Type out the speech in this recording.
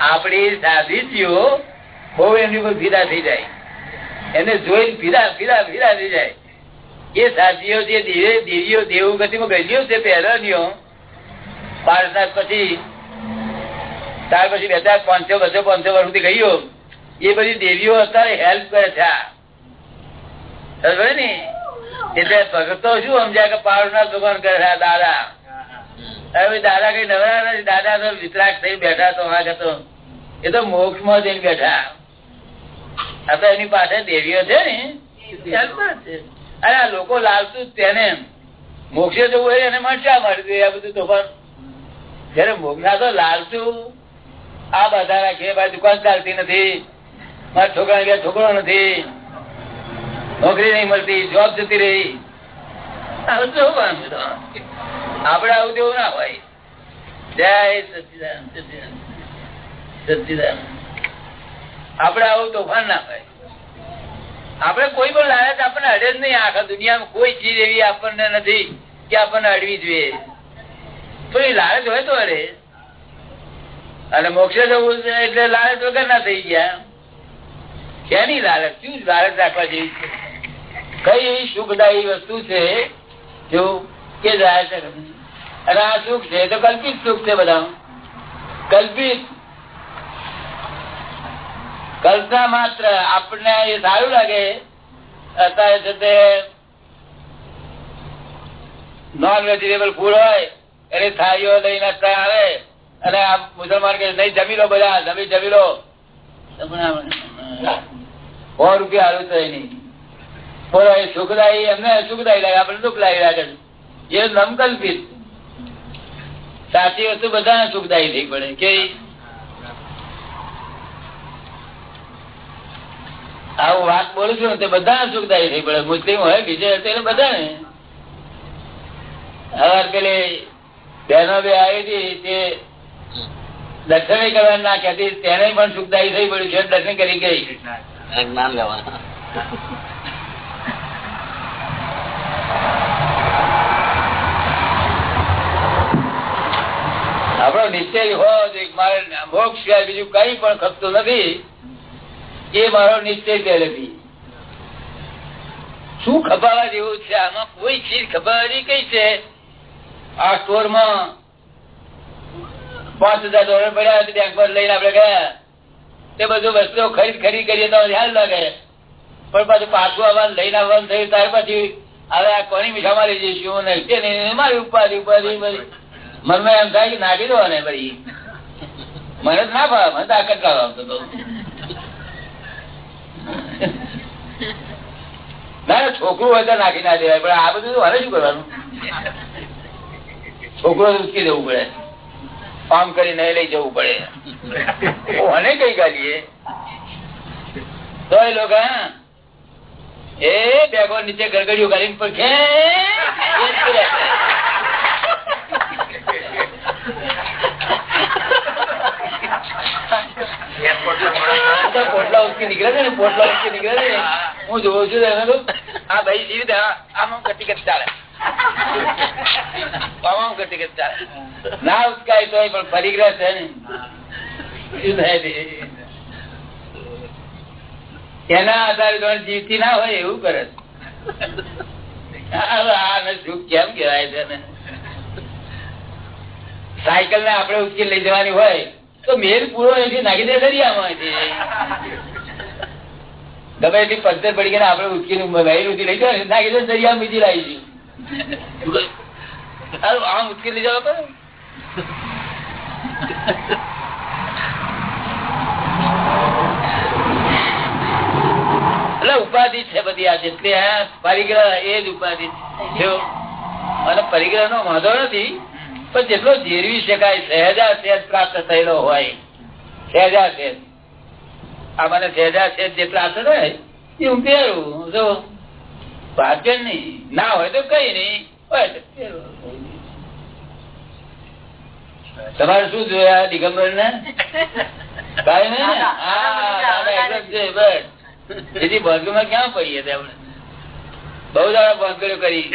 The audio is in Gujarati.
આપણી સાધીજીઓ બહુ એમની પર ફીરા થઈ જાય. એને જોઈ ફીરા ફીરા ફીરા થઈ જાય. એ સાધીઓ જે દેવીઓ દેવું ગતિમાં ગયેલીઓ છે, પહેલાનીઓ પારસાદ પછી ત્યાર પછી બે ચાર પાંચસો, બસો પાંચસો વર્ષ સુધી ગયો એ બધી દેવીઓ અત્યારે હેલ્પ કરે છે ને? એટલે ભગતો શું સમજ્યા કે પાવરનાથ ભગવાન કરે છે દાદા? હવે દાદા કઈ નવરા નથી. દાદા તો વિતરાક થઈ બેઠા તો હા હતો. એ તો મોક્ષમાં જઈને બેઠા. આ તો એની પાસે દેવીઓ છે ને. અરે આ લોકો લાલતું તેને મોક્ષે જવું હોય એને મળશા મળતું આ બધું તોફાન? જયારે મોક્ષા તો લાલતું આ બધા રાખીએ. ભાઈ દુકાન ચાલતી નથી. મારા છોકરા ગયા છોકરો નથી. નોકરી નહીં મળતી. જોબ જતી રહી. આપડે આવું તેવું ના હોય. જય સચિદાન આપડે આવું તોફાન ના હોય. આપડે કોઈ પણ લાલચ આપણને અડે જ નહીં. આખા દુનિયામાં કોઈ ચીજ એવી આપણને નથી કે આપણને અડવી જોઈએ. એ લાલચ હોય તો અડે. અને મોક્ષ જવું એટલે લાલચ વગર ના થઈ ગયા. ક્યાંની લાલચ? શું લાલચ રાખવા જેવી કઈ એવી સુખદાયી વસ્તુ છે, જો કે જાય છે અને આ સુખ છે તો કલ્પિત સુખ છે બધા. કલ્પિત. કલ્પના માત્ર આપણને એ સારું લાગે. અત્યારે છે તે નોન વેજીટેબલ ફૂડ હોય, એની થાળીઓ લઈને આવે, અને આ મુસલમાન કે નહીં, જમી લો બધા, જમી જમી લો. સો રૂપિયા હારું થાય નહીં બોલો, એ સુખદાયી, એમને સુખદાયી લાગે આપણે દુઃખ લાગી લાગે એ નમકલ્પિત. સાચી વસ્તુ બધા સુખદાયી થઈ પડે, કે આવું વાત બોલું છું તે બધા સુખદાયી થઈ પડે. મુસ્લિમ હોય, બીજે એટલે બધાને. હવે પેલી બહેનો બે આવી હતી, તે દર્શન કરવા ના કહેતી, તેને પણ સુખદાયી થઈ પડ્યું છે, દર્શન કરી ગઈ. જ્ઞાન લેવાના. નિશ્ચય હોય મારે મોક્ષ સિવાય બીજું કઈ પણ ખપતું નથી, એ મારો નિશ્ચય પહેલેથી. શું ખપાવા જેવું છે? આમાં કોઈ ચીજ ખપાવાની કઈ છે? આ સ્ટોરમાં પાંચ હજાર ડોલર પડ્યા બેંક પર લઈને આપડે ગયા. તે બધું વસ્તુઓ ખરીદ ખરીદ કરીએ તો ધ્યાન લાગે પણ પાછું પાછું આવવાનું, લઈને આવવાનું થયું, ત્યાર પછી હવે આ કોની મીઠા મારી જઈશું મારી ઉપાધિ ઉપાધિ બધી મનમાં એમ થાય કે નાખી દો ને ભાઈ મને જ ના ભાવ મને તાકત કાઢો આવતો તો ના છોકરું હોય તો નાખી ના દેવાય, પણ આ બધું હવે શું કરવાનું? છોકરો ઉચકી દેવું પડે. આમ કરીને લઈ જવું પડે. અને કઈ ગાલીએ તો એ લોકો એ, બેગો નીચે ગરગડીઓ ગાલીને પર ઉચકી નીકળે છે ને પોટલા ઉચકી નીકળે છે? હું જોઉં છું આ ભાઈ જીવિત આમ કટી કટી ચાલે. તમામ ગતિ ગતિ ચાલે. ના ઉચકાય તો પણ પરિગ્રહ છે ને. એના આધારે જીવતી ના હોય એવું કરે કેમ કેવાય છે ને? સાયકલ ને આપડે ઉચકી લઈ જવાની હોય તો મેલ પૂરો એથી નાખી દે દરિયામાં ગમે એટલી પંચર પડી ગયા આપડે ઉચકી વહેલી ઉચી લઈ જાય નાખી દે દરિયા બીજી લાવી આમ ઉચકી લઈ જાવ ઉપાધિ છે બધી આ જેટલી પરિગ્રહ એ જ ઉપાધિ અને પરિગ્રહ નો વાંધો નથી, પણ જેટલો જેરવી શકાય સહેજા સહેજ પ્રાપ્ત થયેલો હોય. સહેજા સહેજ આ મને સહેજા સહેજ જે પ્રાપ્ત થાય એ હું પહેરું જો ભાગ્ય નહીં ના હોય તો કઈ નહીં તમારે શું જોયા દિગમ્બર ને ભાઈ ને એથી ભાગ્યમાં ક્યાં પડીએ આપણે બહુ દાડા ભાગ્યો કરી